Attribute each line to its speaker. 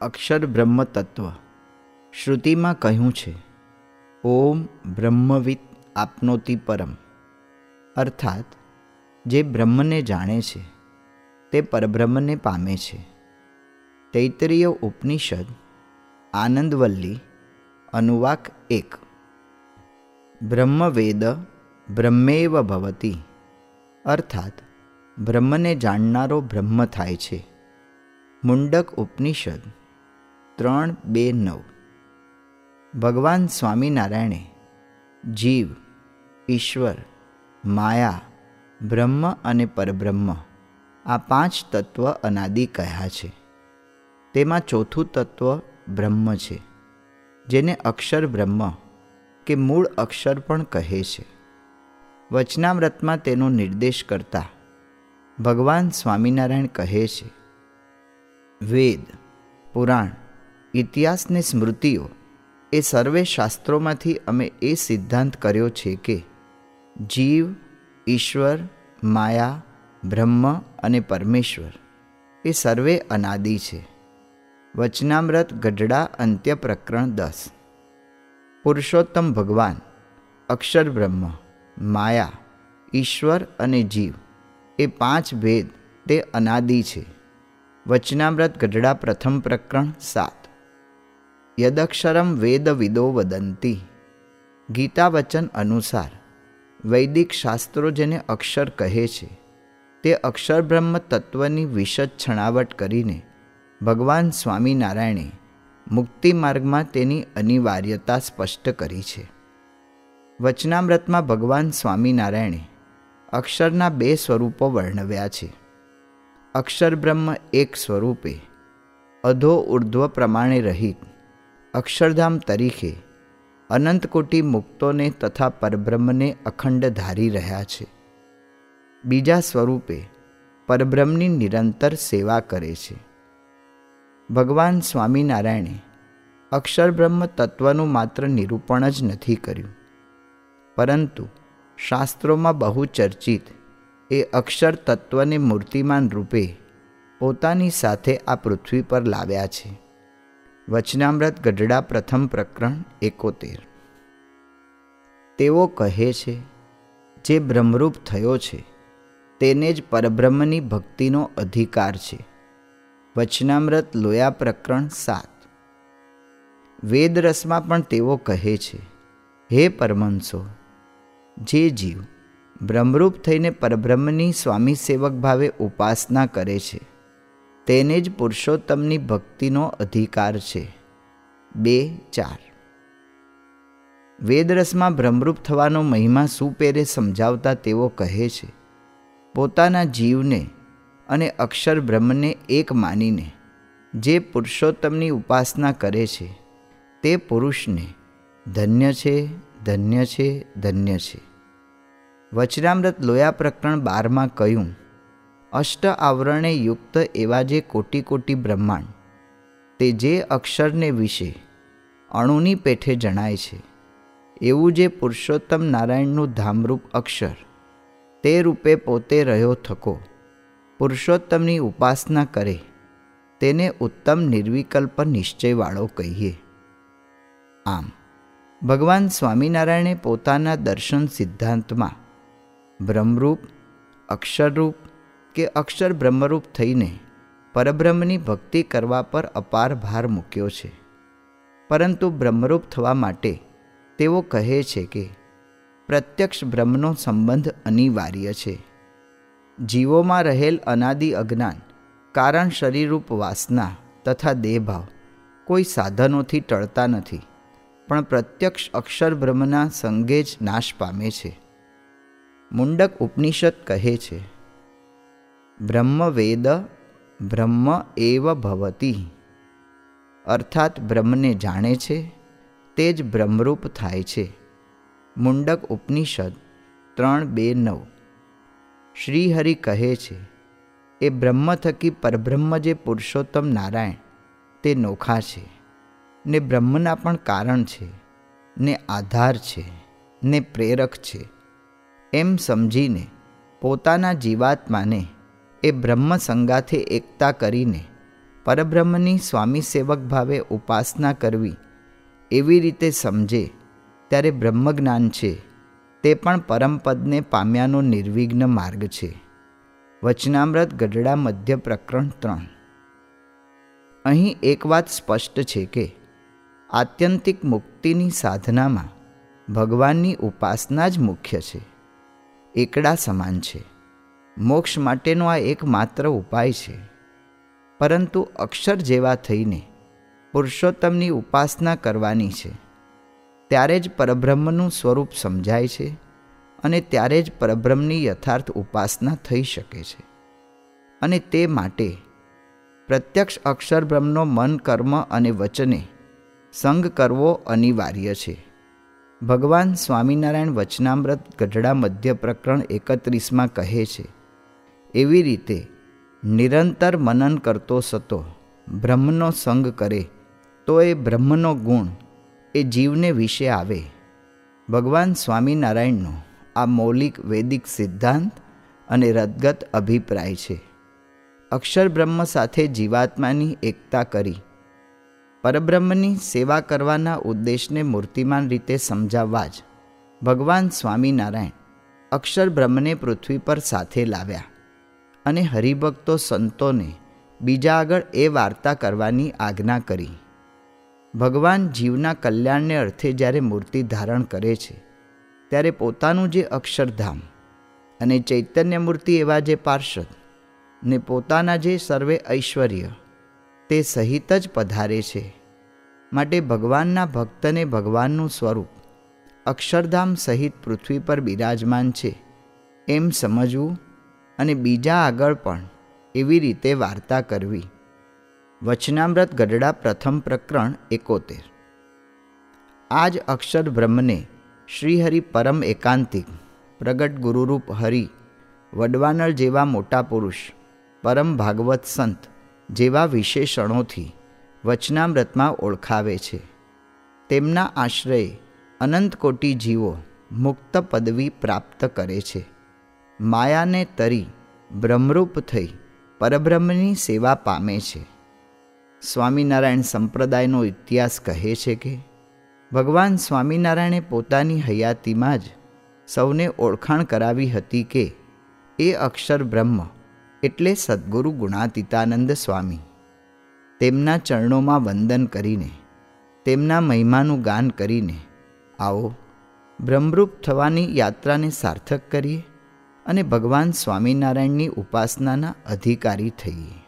Speaker 1: અક્ષર બ્રહ્મ તત્વ શ્રુતિમાં કહ્યું છે, ઓમ બ્રહ્મવિદ આપનોતિ પરમ. અર્થાત, જે બ્રહ્મને જાણે છે, તે પરબ્રહ્મને પામે છે. તૈતરીય ઉપનિષદ, આનંદવલ્લી, અનુવાક એક. બ્રહ્મવેદ બ્રહ્મેવ ભવતી. અર્થાત, બ્રહ્મને જાણનારો બ્રહ્મ થાય છે. મુંડક ઉપનિષદ ત્રણ બે નવ. ભગવાન સ્વામિનારાયણે જીવ, ઈશ્વર, માયા, બ્રહ્મ અને પરબ્રહ્મ આ પાંચ તત્વ અનાદિ કહ્યા છે. તેમાં ચોથું તત્વ બ્રહ્મ છે, જેને અક્ષર બ્રહ્મ કે મૂળ અક્ષર પણ કહે છે. વચનામ્રતમાં તેનો નિર્દેશ કરતા ભગવાન સ્વામિનારાયણ કહે છે, વેદ, પુરાણ ઇતિહાસ ને સ્મૃતિઓ એ સર્વે શાસ્ત્રોમાંથી અમે એ સિદ્ધાંત કર્યો છે કે જીવ, ઈશ્વર, માયા, બ્રહ્મ અને પરમેશ્વર એ સર્વે અનાદિ છે. વચનામૃત ગઢડા અંત્ય પ્રકરણ દસ. પુરુષોત્તમ ભગવાન, અક્ષર બ્રહ્મ, માયા, ઈશ્વર અને જીવ એ પાંચ ભેદ તે અનાદિ છે. વચનામૃત ગઢડા પ્રથમ પ્રકરણ સાત. યદક્ષરમ વેદ વિદો વદંતી. ગીતા વચન અનુસાર, વૈદિક શાસ્ત્રો જેને અક્ષર કહે છે, તે અક્ષર બ્રહ્મ તત્વની વિશદ છણાવટ કરીને ભગવાન સ્વામિનારાયણે મુક્તિ માર્ગમાં તેની અનિવાર્યતા સ્પષ્ટ કરી છે. વચનામૃતમાં ભગવાન સ્વામિનારાયણે અક્ષરના બે સ્વરૂપો વર્ણવ્યા છે. અક્ષર બ્રહ્મ એક સ્વરૂપે અધો ઉર્ધ્વ પ્રમાણે રહિત અક્ષરધામ તરીકે અનંતકોટી મુક્તોને તથા પરબ્રહ્મને અખંડ ધારી રહ્યા છે. બીજા સ્વરૂપે પરબ્રહ્મની નિરંતર સેવા કરે છે. ભગવાન સ્વામિનારાયણે અક્ષર બ્રહ્મ તત્વનું માત્ર નિરૂપણ જ નથી કર્યું. પરંતુ શાસ્ત્રોમાં બહુ ચર્ચિત એ અક્ષર તત્વને મૂર્તિમાન રૂપે પોતાની સાથે આ પૃથ્વી પર લાવ્યા છે. વચનામૃત ગઢડા પ્રથમ પ્રકરણ એકોતેર. તેઓ કહે છે, જે બ્રહ્મરૂપ થયો છે, તેને જ પરબ્રહ્મની ભક્તિનો અધિકાર છે. વચનામૃત લોયા પ્રકરણ સાત. વેદરસમાં પણ તેઓ કહે છે, હે પરમંશો જે જીવ બ્રહ્મરૂપ થઈને પરબ્રહ્મની સ્વામી સેવક ભાવે ઉપાસના કરે છે તેને જ પુરુષોત્તમની ભક્તિનો અધિકાર છે. બે, ચાર. વેદરસમાં ભ્રમરૂપ થવાનો મહિમા સુપેરે સમજાવતા તેઓ કહે છે, પોતાના જીવને અને અક્ષર બ્રહ્મને એક માનીને જે પુરુષોત્તમની ઉપાસના કરે છે, તે પુરુષને ધન્ય છે ધન્ય છે ધન્ય છે. વચનામૃત લોયા પ્રકરણ બારમાં કહ્યું અષ્ટ આવરણે યુક્ત એવા જે કોટી કોટી બ્રહ્માંડ, તે જે અક્ષરને વિશે અણુની પેઠે જણાય છે, એવું જે પુરુષોત્તમ નારાયણનું ધામરૂપ અક્ષર, તે રૂપે પોતે રહ્યો થકો, પુરુષોત્તમની ઉપાસના કરે, તેને ઉત્તમ નિર્વિકલ્પ નિશ્ચયવાળો કહીએ. આમ, ભગવાન સ્વામિનારાયણે પોતાના દર્શન સિદ્ધાંતમાં બ્રહ્મરૂપ, અક્ષરરૂપ કે અક્ષર બ્રહ્મરૂપ થઈને પરબ્રહ્મની ભક્તિ કરવા પર અપાર ભાર મૂક્યો છે. પરંતુ બ્રહ્મરૂપ થવા માટે તેઓ કહે છે કે પ્રત્યક્ષ બ્રહ્મનો સંબંધ અનિવાર્ય છે. જીવોમાં રહેલ અનાદિ અજ્ઞાન, કારણ શરીરરૂપ વાસના તથા દેહભાવ કોઈ સાધનોથી ટળતા નથી, પણ પ્રત્યક્ષ અક્ષર બ્રહ્મના સંગે જ નાશ પામે છે. મુંડક ઉપનિષદ કહે છે બ્રહ્મ વેદ બ્રહ્મ એવ ભવતી. અર્થાત બ્રહ્મને જાણે છે, તે જ બ્રહ્મરૂપ થાય છે. મુંડક ઉપનિષદ ત્રણ બે નવ. શ્રીહરિ કહે છે, એ બ્રહ્મ થકી પરબ્રહ્મ જે પુરુષોત્તમ નારાયણ, તે નોખા છે. ને બ્રહ્મના પણ કારણ છે, ને આધાર છે, ને પ્રેરક છે. એમ સમજીને પોતાના જીવાત્માને એ બ્રહ્મ સંગાથે એકતા કરીને પરબ્રહ્મની સ્વામી સેવક ભાવે ઉપાસના કરવી એવી રીતે સમજે ત્યારે બ્રહ્મજ્ઞાન છે. તે પણ પરમપદને પામ્યાનો નિર્વિઘ્ન માર્ગ છે. વચનામૃત ગઢડા મધ્ય પ્રકરણ ત્રણ. અહીં એક વાત સ્પષ્ટ છે કે આત્યંતિક મુક્તિની સાધનામાં ભગવાનની ઉપાસના જ મુખ્ય છે. એકડા સમાન છે. મોક્ષ માટેનો આ એકમાત્ર ઉપાય છે. પરંતુ અક્ષર જેવા થઈને પુરુષોત્તમની ઉપાસના કરવાની છે. ત્યારે જ પરબ્રહ્મનું સ્વરૂપ સમજાય છે અને ત્યારે જ પરબ્રહ્મની યથાર્થ ઉપાસના થઈ શકે છે. અને તે માટે પ્રત્યક્ષ અક્ષર બ્રહ્મનો મન, કર્મ અને વચને સંગ કરવો અનિવાર્ય છે. ભગવાન સ્વામિનારાયણ વચનામૃત ગઢડા મધ્ય પ્રકરણ એકત્રીસમાં કહે છે એવી રીતે નિરંતર મનન કરતો સતો બ્રહ્મનો સંગ કરે, તો એ બ્રહ્મનો ગુણ એ જીવને વિશે આવે. ભગવાન સ્વામિનારાયણનો આ મૌલિક વૈદિક સિદ્ધાંત અને રદગત અભિપ્રાય છે. અક્ષર બ્રહ્મ સાથે જીવાત્માની એકતા કરી, પરબ્રહ્મની સેવા કરવાના ઉદ્દેશને મૂર્તિમાન રીતે સમજાવવા જ ભગવાન સ્વામિનારાયણ અક્ષર બ્રહ્મને પૃથ્વી પર સાથે લાવ્યા. અને હરિભક્તો સંતોને બીજા આગળ એ વાર્તા કરવાની આજ્ઞા કરી. ભગવાન જીવના કલ્યાણને અર્થે જ્યારે મૂર્તિ ધારણ કરે છે, ત્યારે પોતાનું જે અક્ષરધામ અને ચૈતન્ય મૂર્તિ એવા જે પાર્ષદ ને પોતાના જે સર્વે ઐશ્વર્ય તે સહિત જ પધારે છે, માટે ભગવાનના ભક્તને ભગવાનનું સ્વરૂપ, અક્ષરધામ સહિત પૃથ્વી પર બિરાજમાન છે, એમ સમજવું અને બીજા આગળ પણ એવી રીતે વાર્તા કરવી. વચનામૃત ગઢડા પ્રથમ પ્રકરણ એકોતેર. આ જ અક્ષર બ્રહ્મને શ્રીહરિ પરમ એકાંતિક, પ્રગટ ગુરુરૂપ હરિ વડવાનળ જેવા મોટા પુરુષ, પરમ ભાગવત સંત જેવા વિશેષણોથી વચનામૃતમાં ઓળખાવે છે. તેમના આશ્રયે અનંત કોટી જીવો મુક્ત પદવી પ્રાપ્ત કરે છે. માયાને તરી બ્રહ્મરૂપ થઈ પરબ્રહ્મની સેવા પામે છે. સ્વામિનારાયણ સંપ્રદાયનો ઇતિહાસ કહે છે કે, ભગવાન સ્વામિનારાયણે પોતાની હયાતીમાં જ સૌને ઓળખાણ કરાવી હતી કે, એ અક્ષર બ્રહ્મ એટલે સદગુરુ ગુણાતીતાનંદ સ્વામી. તેમના ચરણોમાં વંદન કરીને, તેમના મહિમાનું ગાન કરીને, આવો બ્રહ્મરૂપ થવાની યાત્રાને સાર્થક કરીએ. અને ભગવાન સ્વામિનારાયણની ઉપાસનાના અધિકારી થઈએ